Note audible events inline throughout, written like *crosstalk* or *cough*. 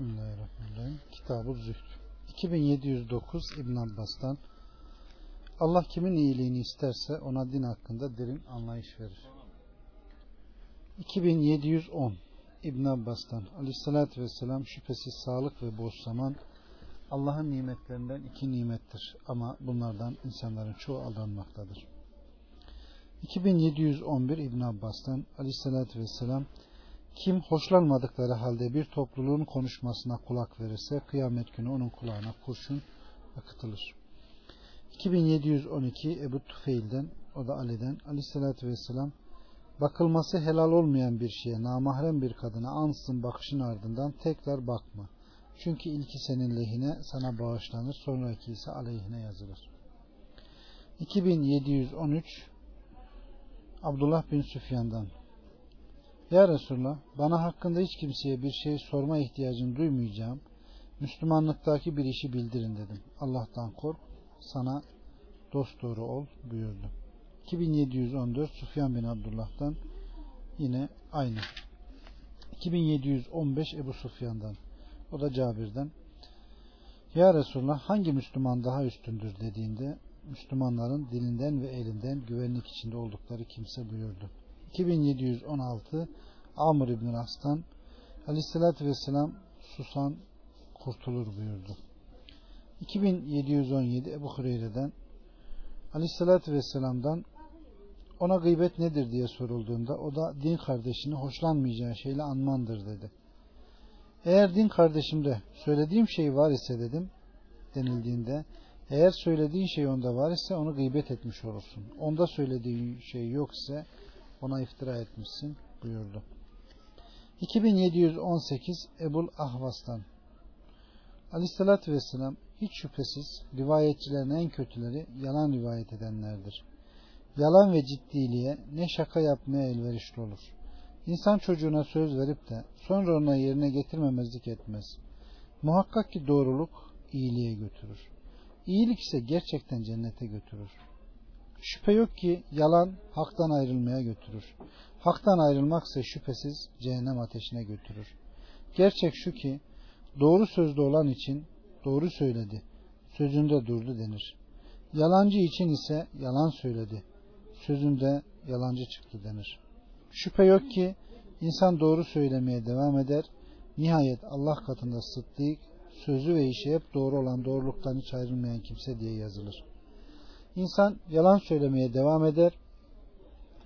Bismillahirrahmanirrahim. Kitab-ı Zühd. 2709 İbn Abbas'tan Allah kimin iyiliğini isterse ona din hakkında derin anlayış verir. 2710 İbn Abbas'tan Aleyhisselatü Vesselam şüphesiz sağlık ve boş zaman Allah'ın nimetlerinden iki nimettir ama bunlardan insanların çoğu aldanmaktadır. 2711 İbn Abbas'tan Aleyhisselatü Vesselam kim hoşlanmadıkları halde bir topluluğun konuşmasına kulak verirse kıyamet günü onun kulağına kurşun akıtılır. 2712 Ebu Tufeil'den o da Ali'den Aleyhisselatü Vesselam bakılması helal olmayan bir şeye namahrem bir kadına ansın bakışın ardından tekrar bakma. Çünkü ilki senin lehine sana bağışlanır sonraki ise aleyhine yazılır. 2713 Abdullah bin Süfyan'dan ya Resulallah bana hakkında hiç kimseye bir şey sorma ihtiyacını duymayacağım. Müslümanlıktaki bir işi bildirin dedim. Allah'tan kork, sana dost doğru ol buyurdu. 2714 Sufyan bin Abdullah'tan yine aynı. 2715 Ebu Sufyan'dan o da Cabir'den Ya Resulallah hangi Müslüman daha üstündür dediğinde Müslümanların dilinden ve elinden güvenlik içinde oldukları kimse buyurdu. 2716 Amr İbn As'tan Aleyhisselatü Vesselam susan kurtulur buyurdu. 2717 Ebu Hureyre'den Aleyhisselatü Vesselam'dan ona gıybet nedir diye sorulduğunda o da din kardeşini hoşlanmayacağı şeyle anmandır dedi. Eğer din kardeşimde söylediğim şey var ise dedim denildiğinde eğer söylediğin şey onda var ise onu gıybet etmiş olursun. Onda söylediğin şey yok ise ona iftira etmişsin buyurdu. 2718 Ebul Ahvas'tan Aleyhissalatü Vesselam hiç şüphesiz rivayetçilerin en kötüleri yalan rivayet edenlerdir. Yalan ve ciddiliğe ne şaka yapmaya elverişli olur. İnsan çocuğuna söz verip de sonra ona yerine getirmemezlik etmez. Muhakkak ki doğruluk iyiliğe götürür. İyilik ise gerçekten cennete götürür. Şüphe yok ki yalan haktan ayrılmaya götürür. Haktan ayrılmak ise şüphesiz cehennem ateşine götürür. Gerçek şu ki doğru sözlü olan için doğru söyledi, sözünde durdu denir. Yalancı için ise yalan söyledi, sözünde yalancı çıktı denir. Şüphe yok ki insan doğru söylemeye devam eder. Nihayet Allah katında sıddık, sözü ve işi hep doğru olan doğruluktan hiç ayrılmayan kimse diye yazılır. İnsan yalan söylemeye devam eder.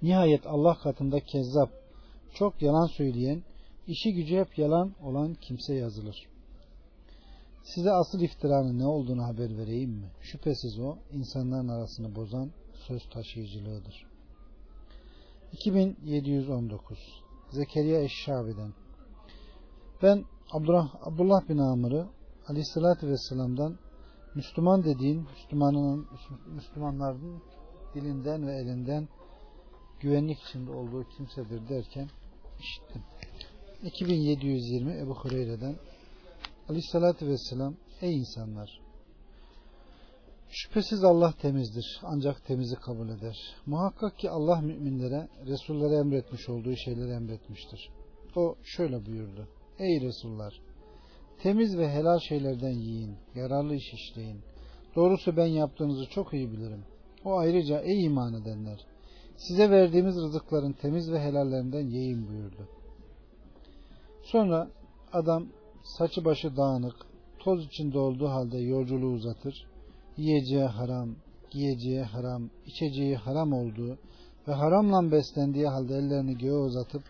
Nihayet Allah katında kezzap, çok yalan söyleyen, işi gücü hep yalan olan kimse yazılır. Size asıl iftiranın ne olduğunu haber vereyim mi? Şüphesiz o insanların arasını bozan söz taşıyıcılığıdır. 2719 Zekeriya Eşşabi'den Ben Abdullah, Abdullah bin Amr'ı Aleyhisselatü Vesselam'dan Müslüman dediğin Müslümanın, Müslümanların dilinden ve elinden güvenlik içinde olduğu kimsedir derken işittim. 2720 Ebu Hureyre'den Aleyhisselatü Vesselam Ey insanlar! Şüphesiz Allah temizdir. Ancak temizi kabul eder. Muhakkak ki Allah müminlere, Resullere emretmiş olduğu şeyleri emretmiştir. O şöyle buyurdu. Ey Resullar! Temiz ve helal şeylerden yiyin, yararlı iş işleyin. Doğrusu ben yaptığınızı çok iyi bilirim. O ayrıca ey iman edenler! Size verdiğimiz rızıkların temiz ve helallerinden yiyin buyurdu. Sonra adam saçı başı dağınık, toz içinde olduğu halde yolculuğu uzatır, yiyeceği haram, giyeceği haram, içeceği haram olduğu ve haramla beslendiği halde ellerini göğe uzatıp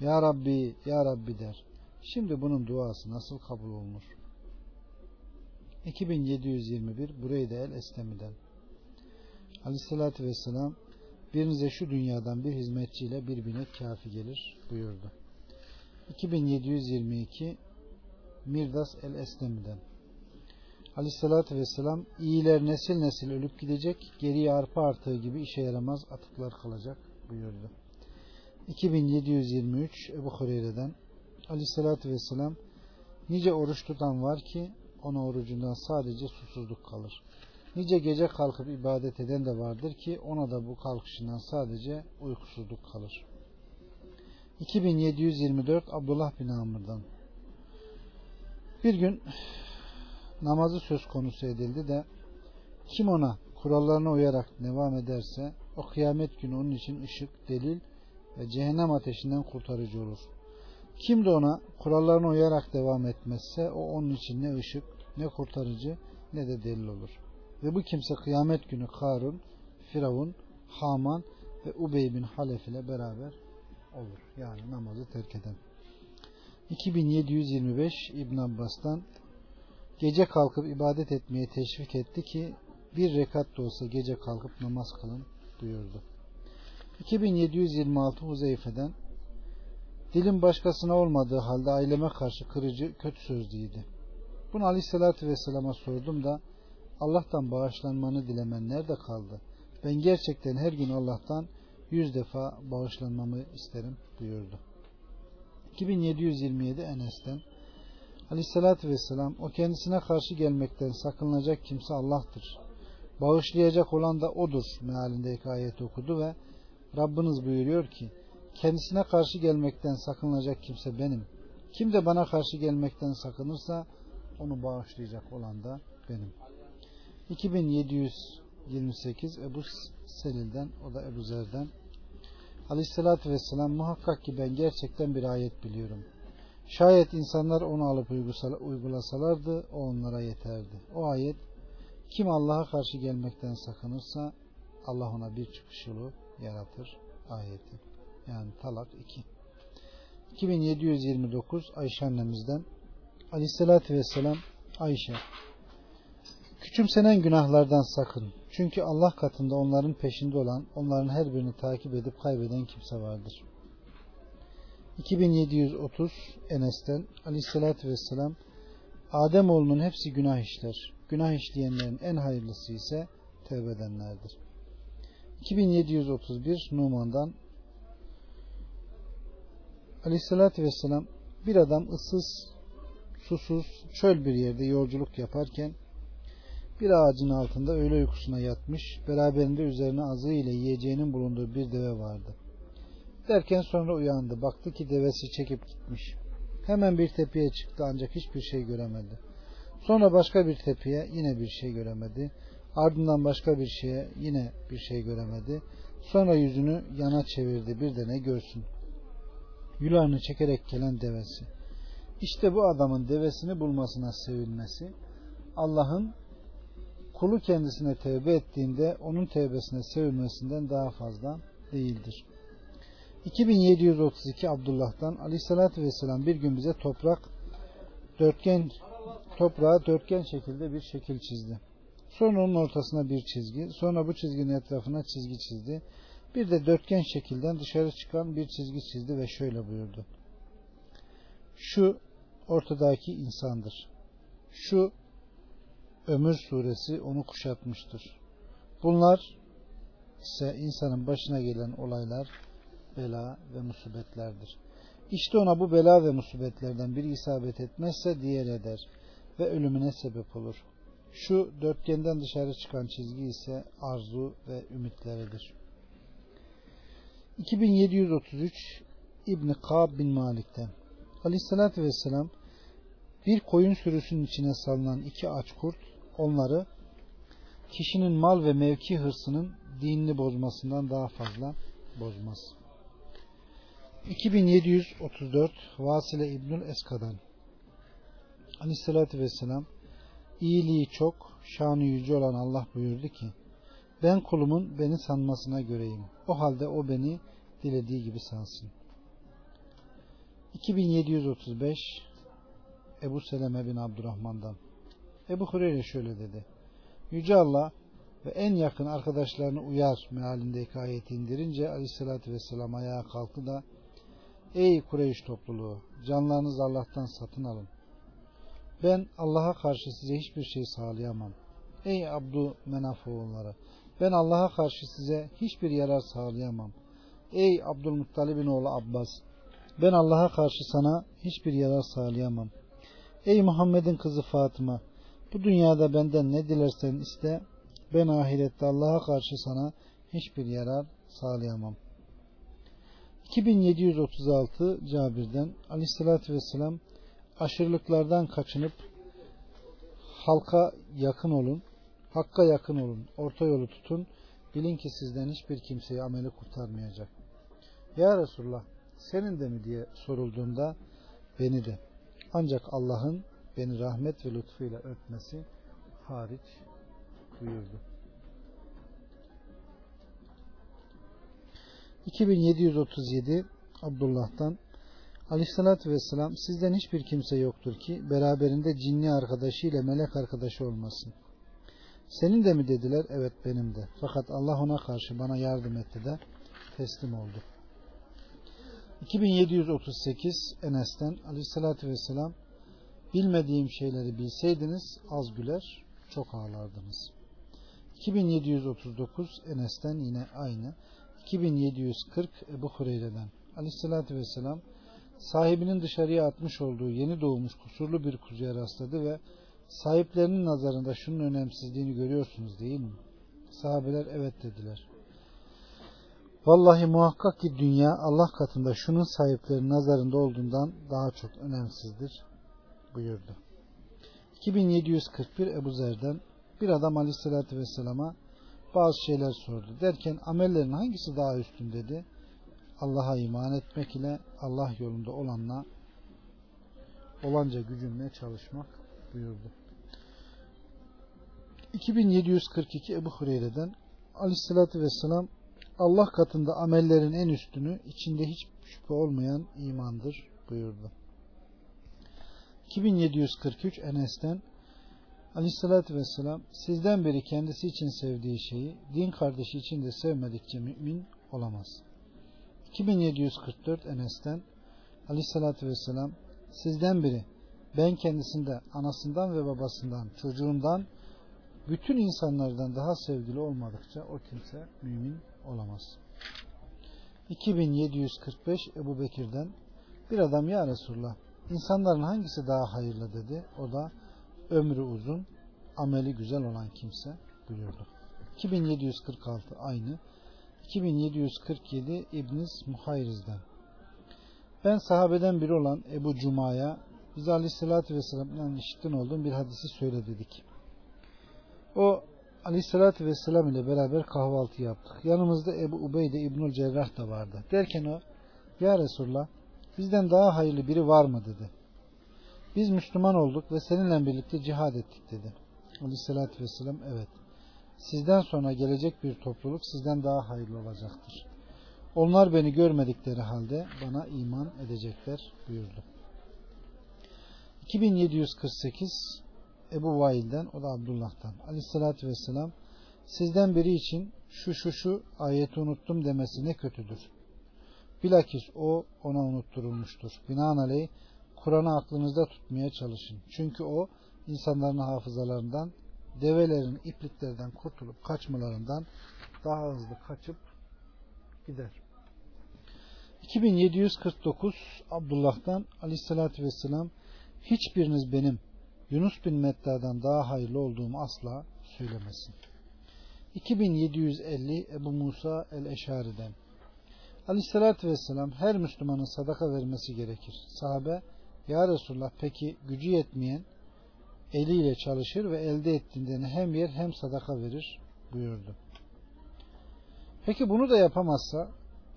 Ya Rabbi, Ya Rabbi der. Şimdi bunun duası nasıl kabul olunur? 2721 Bureyde el Eslemi'den Aleyhissalatü Vesselam birinize şu dünyadan bir hizmetçiyle bir binek kafi gelir buyurdu. 2722 Mirdas el Eslemi'den Aleyhissalatü Vesselam iyiler nesil nesil ölüp gidecek geriye arpa artığı gibi işe yaramaz atıklar kalacak buyurdu. 2723 Ebu Hureyre'den Aleyhissalatü Vesselam nice oruç tutan var ki ona orucundan sadece susuzluk kalır. Nice gece kalkıp ibadet eden de vardır ki ona da bu kalkışından sadece uykusuzluk kalır. 2724 Abdullah bin Amr'dan Bir gün namazı söz konusu edildi de kim ona kurallarına uyarak devam ederse o kıyamet günü onun için ışık, delil ve cehennem ateşinden kurtarıcı olur. Kim de ona kurallarına uyarak devam etmezse o onun için ne ışık, ne kurtarıcı, ne de delil olur. Ve bu kimse kıyamet günü Karun, Firavun, Haman ve Ubey bin Halef ile beraber olur. Yani namazı terk eden. 2725 İbn Abbas'tan gece kalkıp ibadet etmeye teşvik etti ki bir rekat da olsa gece kalkıp namaz kılın buyurdu. 2726 Huzeyfe'den dilim başkasına olmadığı halde aileme karşı kırıcı kötü sözlüydü. Bunu aleyhissalatü vesselama sordum da Allah'tan bağışlanmanı dilemen nerede kaldı? Ben gerçekten her gün Allah'tan yüz defa bağışlanmamı isterim buyurdu. 2727 Enes'ten Aleyhissalatü Vesselam o kendisine karşı gelmekten sakınılacak kimse Allah'tır. Bağışlayacak olan da O'dur mealindeki ayeti okudu ve Rabbiniz buyuruyor ki kendisine karşı gelmekten sakınılacak kimse benim. Kim de bana karşı gelmekten sakınırsa onu bağışlayacak olan da benim. 2728 Ebu Selil'den o da Ebu Zer'den Aleyhissalatü Vesselam muhakkak ki ben gerçekten bir ayet biliyorum. Şayet insanlar onu alıp uygulasalardı o onlara yeterdi. O ayet kim Allah'a karşı gelmekten sakınırsa Allah ona bir çıkış yolu yaratır ayeti. Yani Talak 2. 2729 Ayşe annemizden Aleyhissalatü Vesselam Ayşe Küçümsenen günahlardan sakın. Çünkü Allah katında onların peşinde olan, onların her birini takip edip kaybeden kimse vardır. 2730 Enes'ten Aleyhisselatü Vesselam Ademoğlunun hepsi günah işler. Günah işleyenlerin en hayırlısı ise tevbe edenlerdir. 2731 Numan'dan Aleyhisselatü Vesselam bir adam ıssız, susuz, çöl bir yerde yolculuk yaparken bir ağacın altında öğle uykusuna yatmış, beraberinde üzerine azı ile yiyeceğinin bulunduğu bir deve vardı. Derken sonra uyandı. Baktı ki devesi çekip gitmiş. Hemen bir tepeye çıktı ancak hiçbir şey göremedi. Sonra başka bir tepeye yine bir şey göremedi. Ardından başka bir şeye yine bir şey göremedi. Sonra yüzünü yana çevirdi bir de ne görsün. Yularını çekerek gelen devesi. İşte bu adamın devesini bulmasına sevinmesi Allah'ın kulu kendisine tevbe ettiğinde onun tevbesine sevilmesinden daha fazla değildir. 2732 Abdullah'tan Aleyhisselatü Vesselam bir gün bize toprak dörtgen toprağa dörtgen şekilde bir şekil çizdi. Sonra onun ortasına bir çizgi, sonra bu çizginin etrafına çizgi çizdi. Bir de dörtgen şekilden dışarı çıkan bir çizgi çizdi ve şöyle buyurdu. Şu ortadaki insandır. Şu Ömür suresi onu kuşatmıştır. Bunlar ise insanın başına gelen olaylar, bela ve musibetlerdir. İşte ona bu bela ve musibetlerden biri isabet etmezse diğer eder ve ölümüne sebep olur. Şu dörtgenden dışarı çıkan çizgi ise arzu ve ümitleridir. 2733 İbni Kab bin Malik'ten Aleyhissalatü Vesselam bir koyun sürüsünün içine salınan iki aç kurt onları kişinin mal ve mevki hırsının dinini bozmasından daha fazla bozmaz. 2734 Vasile İbnül Eska'dan Aleyhisselatü Vesselam iyiliği çok, şanı yüce olan Allah buyurdu ki ben kulumun beni sanmasına göreyim. O halde o beni dilediği gibi sansın. 2735 Ebu Seleme bin Abdurrahman'dan Ebu Hureyre şöyle dedi. Yüce Allah ve en yakın arkadaşlarını uyar mealindeki ayeti indirince aleyhissalatü vesselam ayağa kalktı da Ey Kureyş topluluğu canlarınızı Allah'tan satın alın. Ben Allah'a karşı size hiçbir şey sağlayamam. Ey Abdu Menaf oğulları ben Allah'a karşı size hiçbir yarar sağlayamam. Ey Abdülmuttalib'in oğlu Abbas ben Allah'a karşı sana hiçbir yarar sağlayamam. Ey Muhammed'in kızı Fatıma bu dünyada benden ne dilersen iste ben ahirette Allah'a karşı sana hiçbir yarar sağlayamam. 2736 Cabir'den Aleyhisselatü Vesselam aşırılıklardan kaçınıp halka yakın olun, hakka yakın olun, orta yolu tutun. Bilin ki sizden hiçbir kimseyi ameli kurtarmayacak. Ya Resulullah senin de mi diye sorulduğunda beni de. Ancak Allah'ın beni rahmet ve lütfuyla öpmesi hariç buyurdu. 2737 Abdullah'tan Aleyhissalatü Vesselam sizden hiçbir kimse yoktur ki beraberinde cinli arkadaşı ile melek arkadaşı olmasın. Senin de mi dediler? Evet benim de. Fakat Allah ona karşı bana yardım etti de teslim oldu. 2738 Enes'ten Aleyhissalatü Vesselam bilmediğim şeyleri bilseydiniz az güler çok ağlardınız. 2739 Enes'ten yine aynı. 2740 Ebu Hureyre'den Aleyhissalatü Vesselam sahibinin dışarıya atmış olduğu yeni doğmuş kusurlu bir kuzuya rastladı ve sahiplerinin nazarında şunun önemsizliğini görüyorsunuz değil mi? Sahabeler evet dediler. Vallahi muhakkak ki dünya Allah katında şunun sahiplerinin nazarında olduğundan daha çok önemsizdir buyurdu. 2741 Ebu Zer'den bir adam aleyhissalatü vesselama bazı şeyler sordu. Derken amellerin hangisi daha üstün dedi. Allah'a iman etmek ile Allah yolunda olanla olanca gücünle çalışmak buyurdu. 2742 Ebu Hureyre'den Aleyhisselatü Vesselam Allah katında amellerin en üstünü içinde hiç şüphe olmayan imandır buyurdu. 2743 Enes'ten Aleyhisselatü Vesselam sizden biri kendisi için sevdiği şeyi din kardeşi için de sevmedikçe mümin olamaz. 2744 Enes'ten Aleyhisselatü Vesselam sizden biri ben kendisinde anasından ve babasından çocuğundan bütün insanlardan daha sevgili olmadıkça o kimse mümin olamaz. 2745 Ebu Bekir'den bir adam ya Resulullah insanların hangisi daha hayırlı dedi. O da ömrü uzun, ameli güzel olan kimse buyurdu. 2746 aynı. 2747 İbniz Muhayriz'den. Ben sahabeden biri olan Ebu Cuma'ya biz Aleyhisselatü Vesselam'dan işitten olduğum bir hadisi söyle dedik. O Aleyhisselatü Vesselam ile beraber kahvaltı yaptık. Yanımızda Ebu Ubeyde İbnül Cerrah da vardı. Derken o Ya Resulullah bizden daha hayırlı biri var mı dedi. Biz Müslüman olduk ve seninle birlikte cihad ettik dedi. Aleyhisselatü Vesselam evet. Sizden sonra gelecek bir topluluk sizden daha hayırlı olacaktır. Onlar beni görmedikleri halde bana iman edecekler buyurdu. 2748 Ebu Vail'den o da Abdullah'tan Aleyhisselatü Vesselam sizden biri için şu şu şu ayeti unuttum demesi ne kötüdür. Bilakis o ona unutturulmuştur. Binaenaleyh Kur'an'ı aklınızda tutmaya çalışın. Çünkü o insanların hafızalarından develerin ipliklerden kurtulup kaçmalarından daha hızlı kaçıp gider. 2749 Abdullah'tan Aleyhisselatü Vesselam hiçbiriniz benim Yunus bin Metta'dan daha hayırlı olduğumu asla söylemesin. 2750 Ebu Musa el-Eşari'den Aleyhisselatü Vesselam her Müslümanın sadaka vermesi gerekir. Sahabe Ya Resulullah peki gücü yetmeyen eliyle çalışır ve elde ettiğinden hem yer hem sadaka verir buyurdu. Peki bunu da yapamazsa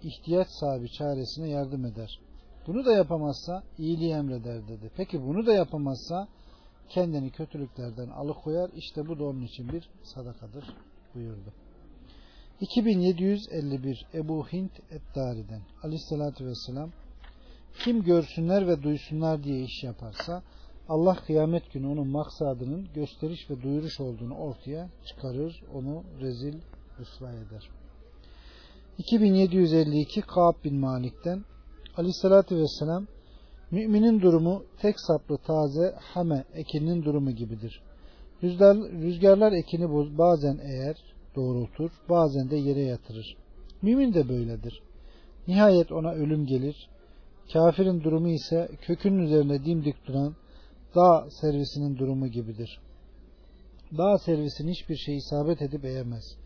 ihtiyaç sahibi çaresine yardım eder. Bunu da yapamazsa iyiliği emreder dedi. Peki bunu da yapamazsa kendini kötülüklerden alıkoyar. İşte bu da onun için bir sadakadır buyurdu. 2751 Ebu Hint Eddari'den Aleyhisselatü Vesselam kim görsünler ve duysunlar diye iş yaparsa Allah kıyamet günü onun maksadının gösteriş ve duyuruş olduğunu ortaya çıkarır, onu rezil rüsva eder. 2752 Kaab bin Malik'ten Aleyhisselatü Vesselam Müminin durumu tek saplı taze hame ekinin durumu gibidir. Rüzgar, rüzgarlar ekini bazen eğer doğrultur, bazen de yere yatırır. Mümin de böyledir. Nihayet ona ölüm gelir. Kafirin durumu ise kökünün üzerine dimdik duran dağ servisinin durumu gibidir. Dağ servisinin hiçbir şey isabet edip eğemez.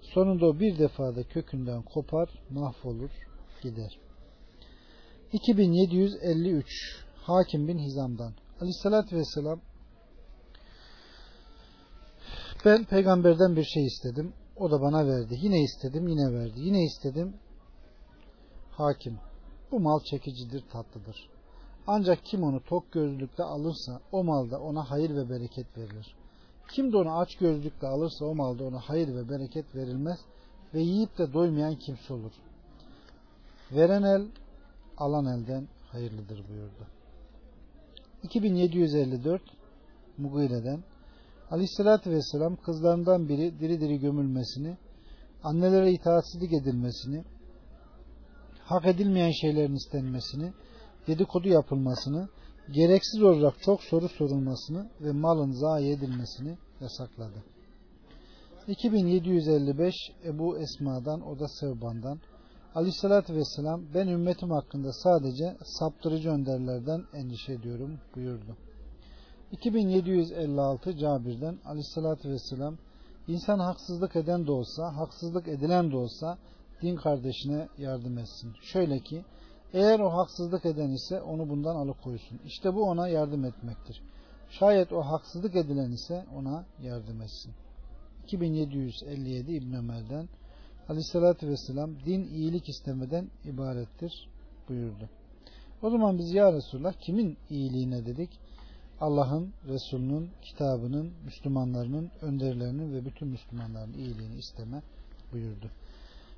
Sonunda o bir defada kökünden kopar, mahvolur, gider. 2753 Hakim bin Hizam'dan. Aleyhissalatü vesselam ben peygamberden bir şey istedim. O da bana verdi. Yine istedim yine verdi. Yine istedim. Hakim. Bu mal çekicidir tatlıdır. Ancak kim onu tok gözlükle alırsa o malda ona hayır ve bereket verilir. Kim de onu aç gözlükle alırsa o malda ona hayır ve bereket verilmez ve yiyip de doymayan kimse olur. Veren el alan elden hayırlıdır buyurdu. 2754 Mugire'den Aleyhisselatü Vesselam kızlarından biri diri diri gömülmesini, annelere itaatsizlik edilmesini, hak edilmeyen şeylerin istenmesini, dedikodu yapılmasını, gereksiz olarak çok soru sorulmasını ve malın zayi edilmesini yasakladı. 2755 Ebu Esma'dan o da Sevban'dan Aleyhissalatü Vesselam ben ümmetim hakkında sadece saptırıcı önderlerden endişe ediyorum buyurdu. 2756 Cabir'den Aleyhissalatü Vesselam insan haksızlık eden de olsa, haksızlık edilen de olsa din kardeşine yardım etsin. Şöyle ki eğer o haksızlık eden ise onu bundan alıkoysun. İşte bu ona yardım etmektir. Şayet o haksızlık edilen ise ona yardım etsin. 2757 İbn Ömer'den Aleyhissalatü Vesselam din iyilik istemeden ibarettir buyurdu. O zaman biz ya Resulullah kimin iyiliğine dedik? Allah'ın, Resulünün, kitabının, Müslümanlarının, önderlerinin ve bütün Müslümanların iyiliğini isteme buyurdu.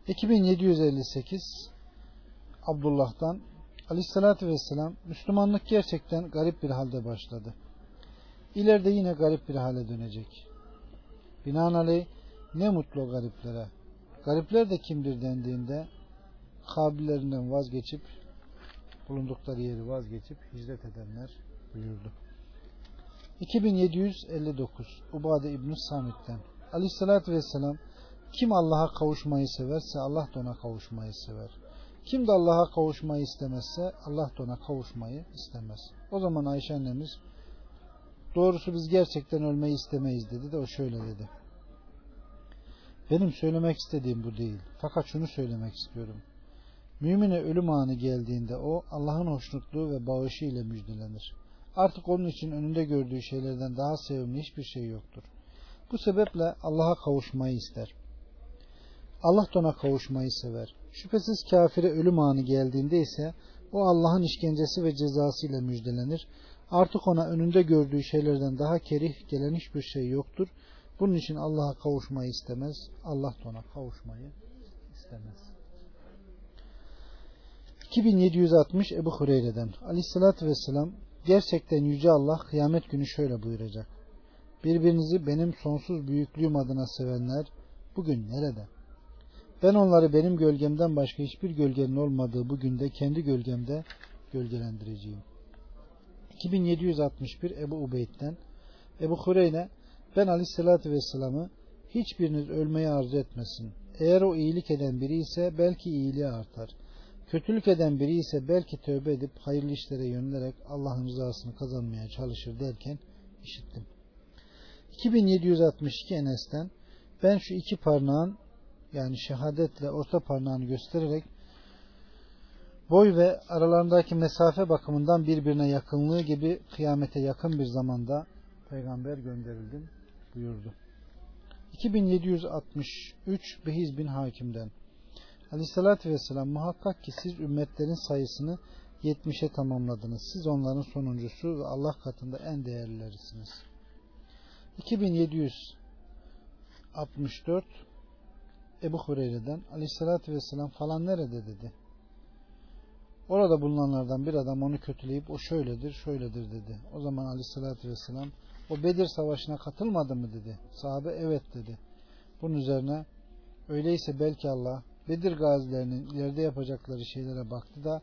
2758 Abdullah'dan Aleyhissalatü Vesselam Müslümanlık gerçekten garip bir halde başladı. İleride yine garip bir hale dönecek. Binaenaleyh ne mutlu gariplere. Garipler de kimdir dendiğinde kabillerinden vazgeçip bulundukları yeri vazgeçip hicret edenler buyurdu. 2759 Ubade İbn Samit'ten Aleyhissalatü Vesselam kim Allah'a kavuşmayı severse Allah da ona kavuşmayı sever. Kim de Allah'a kavuşmayı istemezse Allah da ona kavuşmayı istemez. O zaman Ayşe annemiz doğrusu biz gerçekten ölmeyi istemeyiz dedi de o şöyle dedi. Benim söylemek istediğim bu değil. Fakat şunu söylemek istiyorum. Mümine ölüm anı geldiğinde o Allah'ın hoşnutluğu ve bağışı ile müjdelenir. Artık onun için önünde gördüğü şeylerden daha sevimli hiçbir şey yoktur. Bu sebeple Allah'a kavuşmayı ister. Allah da ona kavuşmayı sever. Şüphesiz kafire ölüm anı geldiğinde ise o Allah'ın işkencesi ve cezası ile müjdelenir. Artık ona önünde gördüğü şeylerden daha kerih gelen hiçbir şey yoktur. Bunun için Allah'a kavuşmayı istemez. Allah da ona kavuşmayı istemez. 2760 Ebu Hureyre'den Aleyhisselatü Vesselam Gerçekten Yüce Allah kıyamet günü şöyle buyuracak. Birbirinizi benim sonsuz büyüklüğüm adına sevenler bugün nerede? Ben onları benim gölgemden başka hiçbir gölgenin olmadığı bugün de kendi gölgemde gölgelendireceğim. 2761 Ebu Ubeyd'den Ebu Hureyre ben aleyhissalatü vesselam'ı hiçbiriniz ölmeyi arzu etmesin. Eğer o iyilik eden biri ise belki iyiliği artar. Kötülük eden biri ise belki tövbe edip hayırlı işlere yönelerek Allah'ın rızasını kazanmaya çalışır derken işittim. 2762 Enes'ten ben şu iki parmağın yani şehadetle orta parmağını göstererek boy ve aralarındaki mesafe bakımından birbirine yakınlığı gibi kıyamete yakın bir zamanda peygamber gönderildim buyurdu. 2763 Behiz bin Hakim'den Aleyhissalatü Vesselam muhakkak ki siz ümmetlerin sayısını 70'e tamamladınız. Siz onların sonuncusu ve Allah katında en değerlilerisiniz. 2764 Ebu Hureyre'den Aleyhissalatü Vesselam falan nerede dedi. Orada bulunanlardan bir adam onu kötüleyip o şöyledir şöyledir dedi. O zaman Aleyhissalatü Vesselam o Bedir Savaşı'na katılmadı mı dedi. Sahabe evet dedi. Bunun üzerine öyleyse belki Allah Bedir gazilerinin ileride yapacakları şeylere baktı da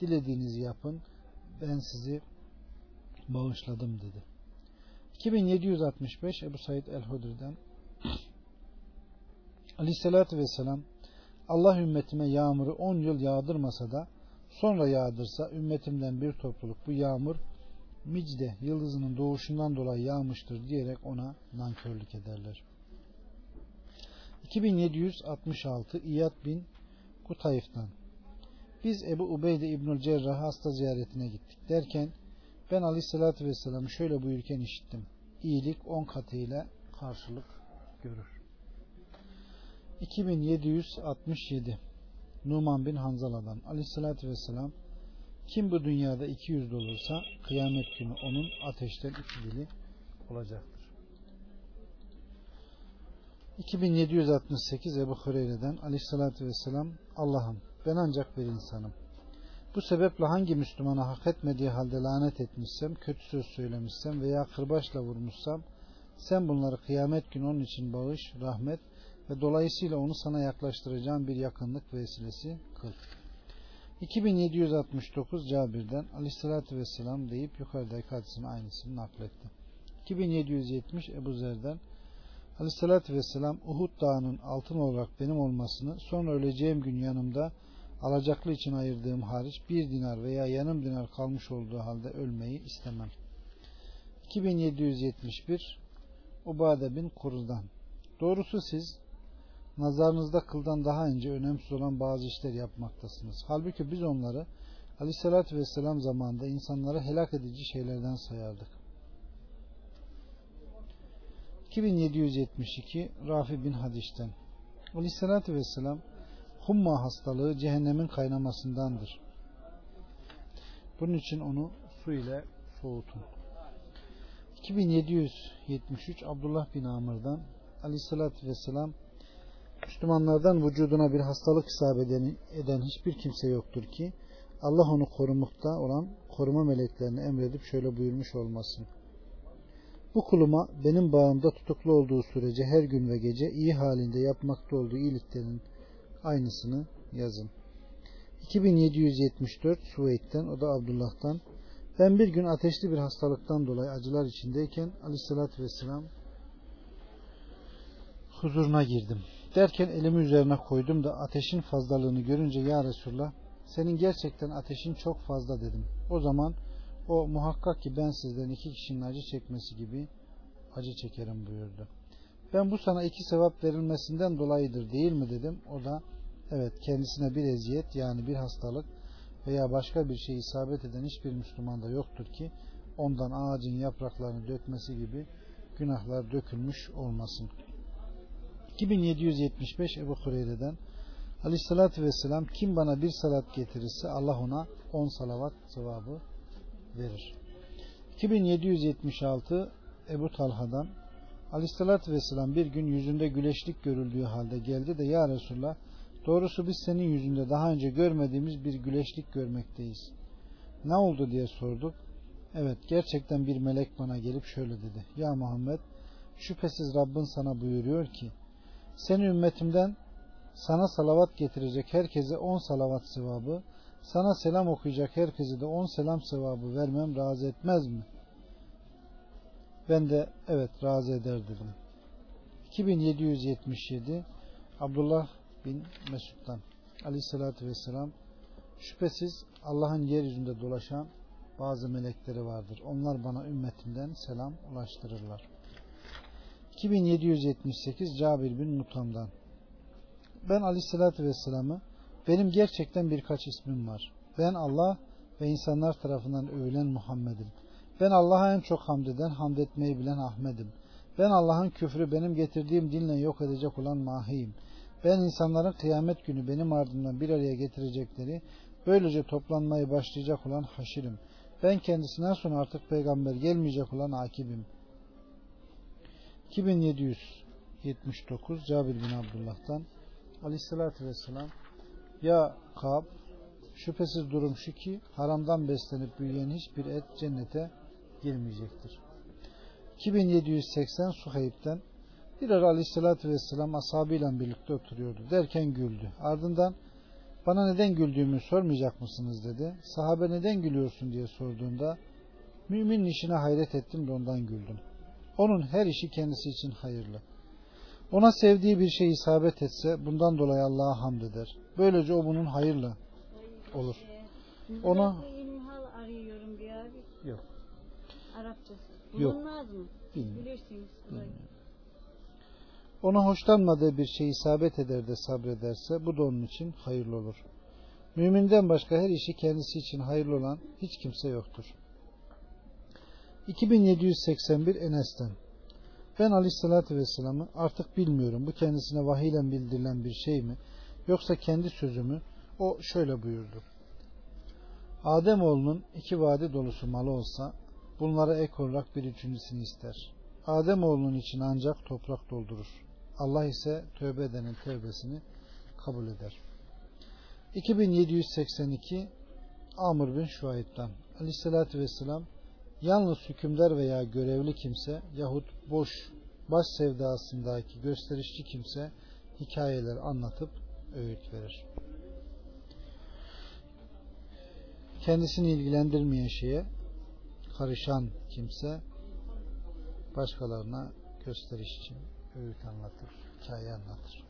dilediğinizi yapın ben sizi bağışladım dedi. 2765 Ebu Said el-Hudri'den *clears throat* Aleyhisselatü Vesselam Allah ümmetime yağmuru 10 yıl yağdırmasa da sonra yağdırsa ümmetimden bir topluluk bu yağmur Micde yıldızının doğuşundan dolayı yağmıştır diyerek ona nankörlük ederler. 2766 İyad bin Kutayf'tan Biz Ebu Ubeyde İbnül Cerrah hasta ziyaretine gittik derken ben aleyhissalatü vesselam'ı şöyle buyurken işittim. İyilik on katıyla karşılık görür. 2767 Numan bin Hanzala'dan aleyhissalatü vesselam kim bu dünyada 200 olursa kıyamet günü onun ateşten iki dili olacaktır. 2768 Ebu Hureyre'den aleyhissalatü vesselam Allah'ım ben ancak bir insanım. Bu sebeple hangi Müslümana hak etmediği halde lanet etmişsem, kötü söz söylemişsem veya kırbaçla vurmuşsam sen bunları kıyamet günü onun için bağış, rahmet ve dolayısıyla onu sana yaklaştıracağım bir yakınlık vesilesi kıl. 2769 Cabir'den aleyhissalatü vesselam deyip yukarıdaki hadisin aynısını nakletti. 2770 Ebu Zer'den aleyhissalatü vesselam Uhud dağının altın olarak benim olmasını sonra öleceğim gün yanımda alacaklı için ayırdığım hariç bir dinar veya yarım dinar kalmış olduğu halde ölmeyi istemem. 2771 Ubade bin Kurul'dan Doğrusu siz nazarınızda kıldan daha ince önemsiz olan bazı işler yapmaktasınız. Halbuki biz onları Aleyhisselatü Vesselam zamanında insanları helak edici şeylerden sayardık. 2772 Rafi bin Hadiş'ten Aleyhisselatü Vesselam humma hastalığı cehennemin kaynamasındandır. Bunun için onu su ile soğutun. 2773 Abdullah bin Amr'dan Aleyhisselatü Vesselam Müslümanlardan vücuduna bir hastalık hesap eden, eden hiçbir kimse yoktur ki Allah onu korumukta olan koruma meleklerini emredip şöyle buyurmuş olmasın. Bu kuluma benim bağımda tutuklu olduğu sürece her gün ve gece iyi halinde yapmakta olduğu iyiliklerin aynısını yazın. 2774 Suveyd'den o da Abdullah'tan ben bir gün ateşli bir hastalıktan dolayı acılar içindeyken aleyhissalatü vesselam huzuruna girdim. Derken elimi üzerine koydum da ateşin fazlalığını görünce ya Resulullah senin gerçekten ateşin çok fazla dedim. O zaman o muhakkak ki ben sizden iki kişinin acı çekmesi gibi acı çekerim buyurdu. Ben bu sana iki sevap verilmesinden dolayıdır değil mi dedim. O da evet kendisine bir eziyet yani bir hastalık veya başka bir şey isabet eden hiçbir Müslümanda yoktur ki ondan ağacın yapraklarını dökmesi gibi günahlar dökülmüş olmasın. 2775 Ebu Hureyre'den Aleyhissalatü Vesselam kim bana bir salat getirirse Allah ona 10 salavat sevabı verir. 2776 Ebu Talha'dan Aleyhissalatü Vesselam bir gün yüzünde güleşlik görüldüğü halde geldi de Ya Resulullah doğrusu biz senin yüzünde daha önce görmediğimiz bir güleşlik görmekteyiz. Ne oldu diye sorduk. Evet gerçekten bir melek bana gelip şöyle dedi. Ya Muhammed şüphesiz Rabbin sana buyuruyor ki sen ümmetimden sana salavat getirecek herkese on salavat sevabı, sana selam okuyacak herkese de on selam sevabı vermem razı etmez mi? Ben de evet razı eder dedim. 2777 Abdullah bin Mesud'dan Aleyhisselatü Vesselam Şüphesiz Allah'ın yeryüzünde dolaşan bazı melekleri vardır. Onlar bana ümmetimden selam ulaştırırlar. 2778 Cabir bin Mutam'dan Ben Aleyhisselatü Vesselam'ı benim gerçekten birkaç ismim var. Ben Allah ve insanlar tarafından övülen Muhammed'im. Ben Allah'a en çok hamd eden, hamd etmeyi bilen Ahmet'im. Ben Allah'ın küfrü benim getirdiğim dinle yok edecek olan Mahiyim. Ben insanların kıyamet günü benim ardımdan bir araya getirecekleri, böylece toplanmayı başlayacak olan Haşirim. Ben kendisinden sonra artık peygamber gelmeyecek olan Akibim. 2779 Cabir bin Abdullah'tan Aleyhisselatü Vesselam Ya Kab şüphesiz durum şu ki haramdan beslenip büyüyen hiçbir et cennete girmeyecektir. 2780 Suheyb'den bir ara Aleyhisselatü Vesselam ashabıyla birlikte oturuyordu. Derken güldü. Ardından bana neden güldüğümü sormayacak mısınız dedi. Sahabe neden gülüyorsun diye sorduğunda müminin işine hayret ettim de ondan güldüm. Onun her işi kendisi için hayırlı. Ona sevdiği bir şey isabet etse bundan dolayı Allah'a hamd eder. Böylece o bunun hayırlı olur. Ona arıyorum bir abi. Yok. Arapçası. Yok. Bulunmaz mı? Bilmiyorum. Bilirsiniz. Ona hoşlanmadığı bir şey isabet eder de sabrederse bu da onun için hayırlı olur. Müminden başka her işi kendisi için hayırlı olan hiç kimse yoktur. 2781 Enes'ten ben aleyhissalatü vesselam'ı artık bilmiyorum bu kendisine vahiyle bildirilen bir şey mi yoksa kendi sözü mü o şöyle buyurdu Ademoğlunun iki vadi dolusu malı olsa bunlara ek olarak bir üçüncüsünü ister. Ademoğlunun için ancak toprak doldurur. Allah ise tövbe edenin tövbesini kabul eder. 2782 Amr bin Şuayb'dan Aleyhisselatü Vesselam yalnız hükümdar veya görevli kimse yahut boş baş sevdasındaki gösterişçi kimse hikayeler anlatıp öğüt verir. Kendisini ilgilendirmeyen şeye karışan kimse başkalarına gösteriş için öğüt anlatır, hikaye anlatır.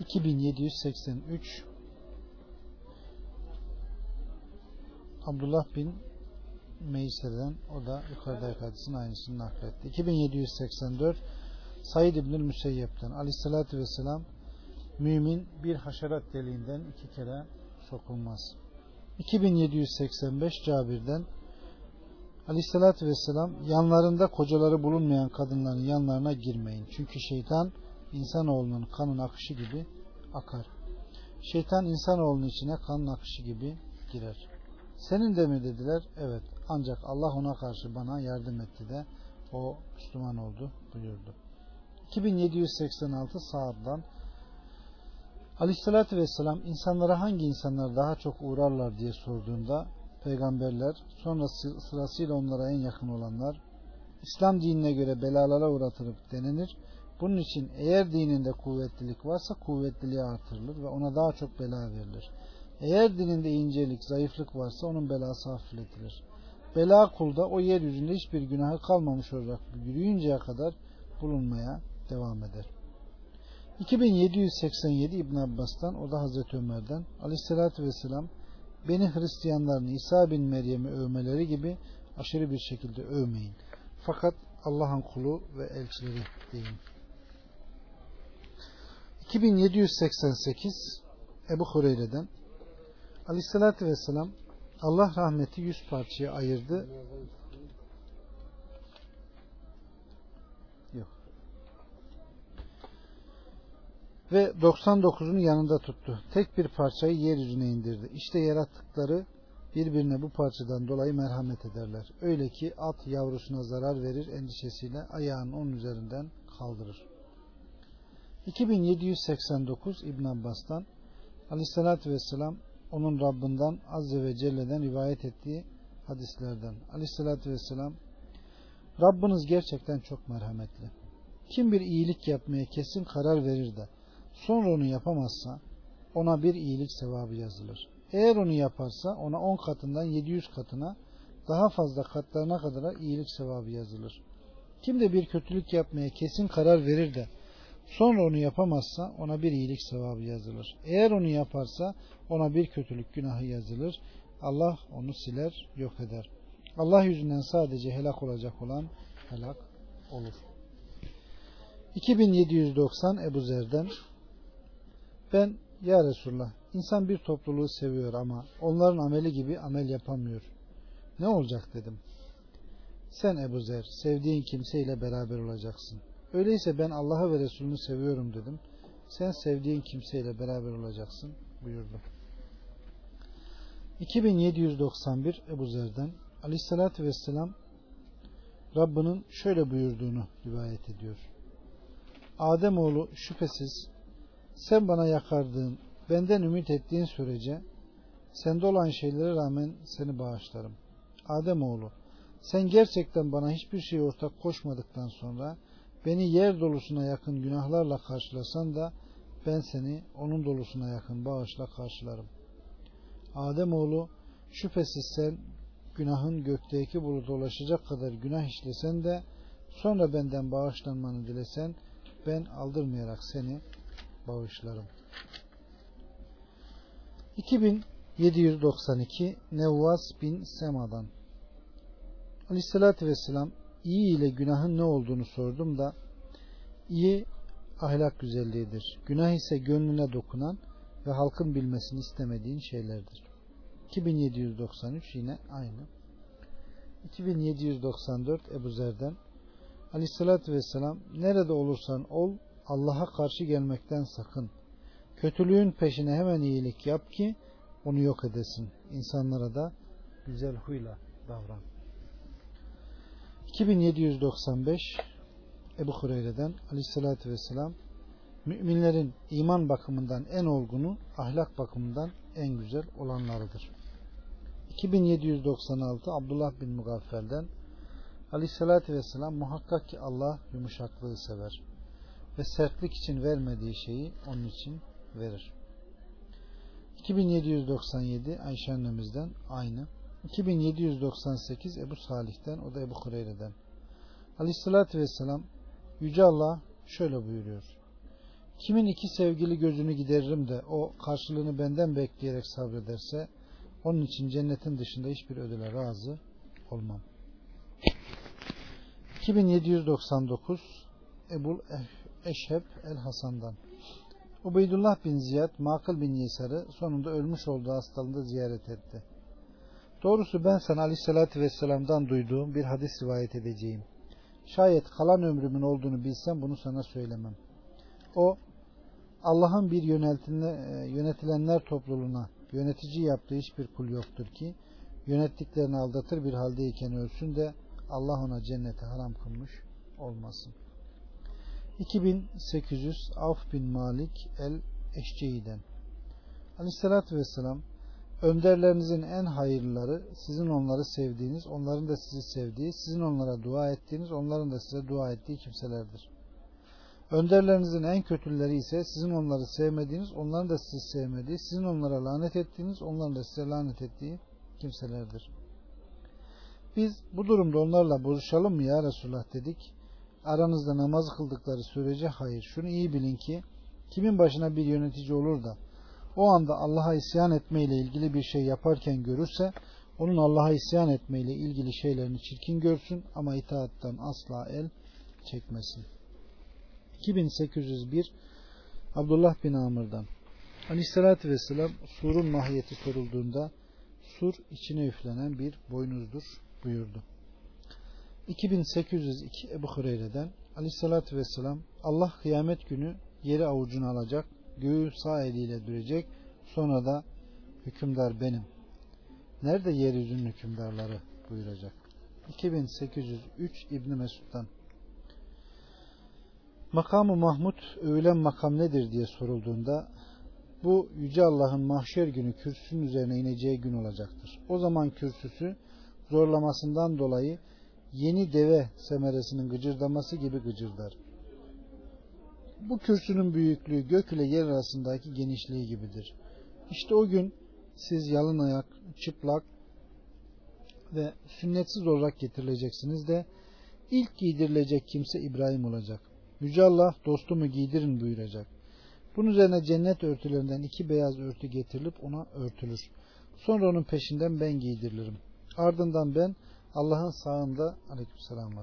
2783 Abdullah bin Meyser'den o da yukarıdaki hadisin aynısını nakletti. 2784 Said İbnül Müseyyep'ten Aleyhisselatü Vesselam mümin bir haşerat deliğinden iki kere sokulmaz. 2785 Cabir'den Aleyhisselatü Vesselam yanlarında kocaları bulunmayan kadınların yanlarına girmeyin. Çünkü şeytan insanoğlunun kanın akışı gibi akar. Şeytan insanoğlunun içine kanın akışı gibi girer. Senin de mi dediler? Evet. Ancak Allah ona karşı bana yardım etti de o Müslüman oldu buyurdu. 2786 Sa'd'dan Aleyhissalatü Vesselam insanlara hangi insanlar daha çok uğrarlar diye sorduğunda peygamberler sonra sırasıyla onlara en yakın olanlar İslam dinine göre belalara uğratılıp denenir. Bunun için eğer dininde kuvvetlilik varsa kuvvetliliği artırılır ve ona daha çok bela verilir. Eğer dininde incelik, zayıflık varsa onun belası hafifletilir. Bela kulda o yeryüzünde hiçbir günahı kalmamış olarak yürüyünceye kadar bulunmaya devam eder. 2787 İbn Abbas'tan o da Hazreti Ömer'den Aleyhisselatü Vesselam beni Hristiyanların İsa bin Meryem'i övmeleri gibi aşırı bir şekilde övmeyin. Fakat Allah'ın kulu ve elçileri deyin. 2788 Ebu Hureyre'den Aleyhisselatü Vesselam Allah rahmeti yüz parçaya ayırdı. Yok. Ve 99'unu yanında tuttu. Tek bir parçayı yeryüzüne indirdi. İşte yarattıkları birbirine bu parçadan dolayı merhamet ederler. Öyle ki at yavrusuna zarar verir endişesiyle ayağını onun üzerinden kaldırır. 2789 İbn Abbas'tan Aleyhisselatü Vesselam onun Rabbinden Azze ve Celle'den rivayet ettiği hadislerden. Aleyhissalatü Vesselam Rabbiniz gerçekten çok merhametli. Kim bir iyilik yapmaya kesin karar verir de sonra onu yapamazsa ona bir iyilik sevabı yazılır. Eğer onu yaparsa ona 10 katından 700 katına daha fazla katlarına kadar iyilik sevabı yazılır. Kim de bir kötülük yapmaya kesin karar verir de Sonra onu yapamazsa ona bir iyilik sevabı yazılır. Eğer onu yaparsa ona bir kötülük günahı yazılır. Allah onu siler, yok eder. Allah yüzünden sadece helak olacak olan helak olur. 2790 Ebu Zer'den ben ya Resulullah insan bir topluluğu seviyor ama onların ameli gibi amel yapamıyor. Ne olacak dedim. Sen Ebu Zer sevdiğin kimseyle beraber olacaksın. Öyleyse ben Allah'ı ve Resulünü seviyorum dedim. Sen sevdiğin kimseyle beraber olacaksın buyurdu. 2791 Ebu Zer'den Aleyhisselatü Vesselam Rabbinin şöyle buyurduğunu rivayet ediyor. Ademoğlu şüphesiz sen bana yakardığın, benden ümit ettiğin sürece sende olan şeylere rağmen seni bağışlarım. Ademoğlu sen gerçekten bana hiçbir şey ortak koşmadıktan sonra Beni yer dolusuna yakın günahlarla karşılasan da ben seni onun dolusuna yakın bağışla karşılarım. Ademoğlu şüphesiz sen günahın gökteki buluta ulaşacak kadar günah işlesen de sonra benden bağışlanmanı dilesen ben aldırmayarak seni bağışlarım. 2792 Nevvas bin Sema'dan Aleyhissalatü Vesselam iyi ile günahın ne olduğunu sordum da iyi ahlak güzelliğidir. Günah ise gönlüne dokunan ve halkın bilmesini istemediğin şeylerdir. 2793 yine aynı. 2794 Ebu Zer'den Aleyhissalatü Vesselam nerede olursan ol Allah'a karşı gelmekten sakın. Kötülüğün peşine hemen iyilik yap ki onu yok edesin. İnsanlara da güzel huyla davran. 2795 Ebu Hureyre'den Aleyhissalatü Vesselam müminlerin iman bakımından en olgunu, ahlak bakımından en güzel olanlarıdır. 2796 Abdullah bin Mugaffel'den Aleyhissalatü Vesselam muhakkak ki Allah yumuşaklığı sever ve sertlik için vermediği şeyi onun için verir. 2797 Ayşe annemizden aynı. 2798 Ebu Salih'ten o da Ebu Hureyre'den. Aleyhissalatü Vesselam Yüce Allah şöyle buyuruyor. Kimin iki sevgili gözünü gideririm de o karşılığını benden bekleyerek sabrederse onun için cennetin dışında hiçbir ödüle razı olmam. 2799 Ebul Eşheb El Hasan'dan Ubeydullah bin Ziyad Makıl bin Yesar'ı sonunda ölmüş olduğu hastalığında ziyaret etti. Doğrusu ben sana aleyhissalatü vesselam'dan duyduğum bir hadis rivayet edeceğim. Şayet kalan ömrümün olduğunu bilsem bunu sana söylemem. O Allah'ın bir yönetilenler topluluğuna yönetici yaptığı hiçbir kul yoktur ki yönettiklerini aldatır bir haldeyken ölsün de Allah ona cenneti haram kılmış olmasın. 2800 Avf bin Malik el Eşce'iden Aleyhissalatü Vesselam önderlerinizin en hayırlıları sizin onları sevdiğiniz, onların da sizi sevdiği, sizin onlara dua ettiğiniz, onların da size dua ettiği kimselerdir. Önderlerinizin en kötüleri ise sizin onları sevmediğiniz, onların da sizi sevmediği, sizin onlara lanet ettiğiniz, onların da size lanet ettiği kimselerdir. Biz bu durumda onlarla bozuşalım mı ya Resulullah dedik. Aranızda namaz kıldıkları sürece hayır. Şunu iyi bilin ki kimin başına bir yönetici olur da o anda Allah'a isyan etmeyle ilgili bir şey yaparken görürse onun Allah'a isyan etmeyle ilgili şeylerini çirkin görsün ama itaattan asla el çekmesin. 2801 Abdullah bin Amr'dan Aleyhissalatü Vesselam surun mahiyeti sorulduğunda sur içine üflenen bir boynuzdur buyurdu. 2802 Ebu Hureyre'den Aleyhissalatü Vesselam Allah kıyamet günü yeri avucuna alacak, göğü sağ eliyle dürecek, sonra da hükümdar benim. Nerede yeryüzünün hükümdarları buyuracak. 2803 İbni Mesud'dan Makamı Mahmud övülen makam nedir diye sorulduğunda bu Yüce Allah'ın mahşer günü kürsünün üzerine ineceği gün olacaktır. O zaman kürsüsü zorlamasından dolayı yeni deve semeresinin gıcırdaması gibi gıcırdar. Bu kürsünün büyüklüğü gök ile yer arasındaki genişliği gibidir. İşte o gün siz yalın ayak, çıplak ve sünnetsiz olarak getirileceksiniz de ilk giydirilecek kimse İbrahim olacak. Yüce Allah dostumu giydirin buyuracak. Bunun üzerine cennet örtülerinden iki beyaz örtü getirilip ona örtülür. Sonra onun peşinden ben giydirilirim. Ardından ben Allah'ın sağında aleykümselam ve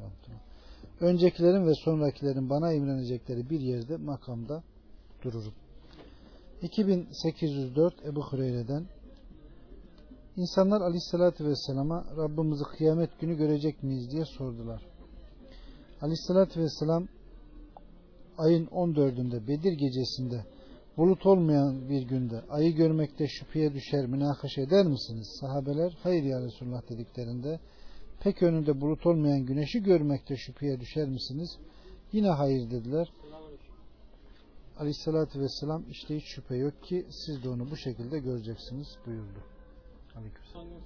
öncekilerin ve sonrakilerin bana imrenecekleri bir yerde makamda dururum. 2804 Ebu Hureyre'den İnsanlar aleyhissalatü vesselama Rabbimizi kıyamet günü görecek miyiz diye sordular. Aleyhissalatü vesselam ayın 14'ünde Bedir gecesinde bulut olmayan bir günde ayı görmekte şüpheye düşer münakaşa eder misiniz? Sahabeler hayır ya Resulullah dediklerinde pek önünde bulut olmayan güneşi görmekte şüpheye düşer misiniz? Yine hayır dediler. Aleyhissalatü vesselam işte hiç şüphe yok ki siz de onu bu şekilde göreceksiniz buyurdu. Aleykümselam.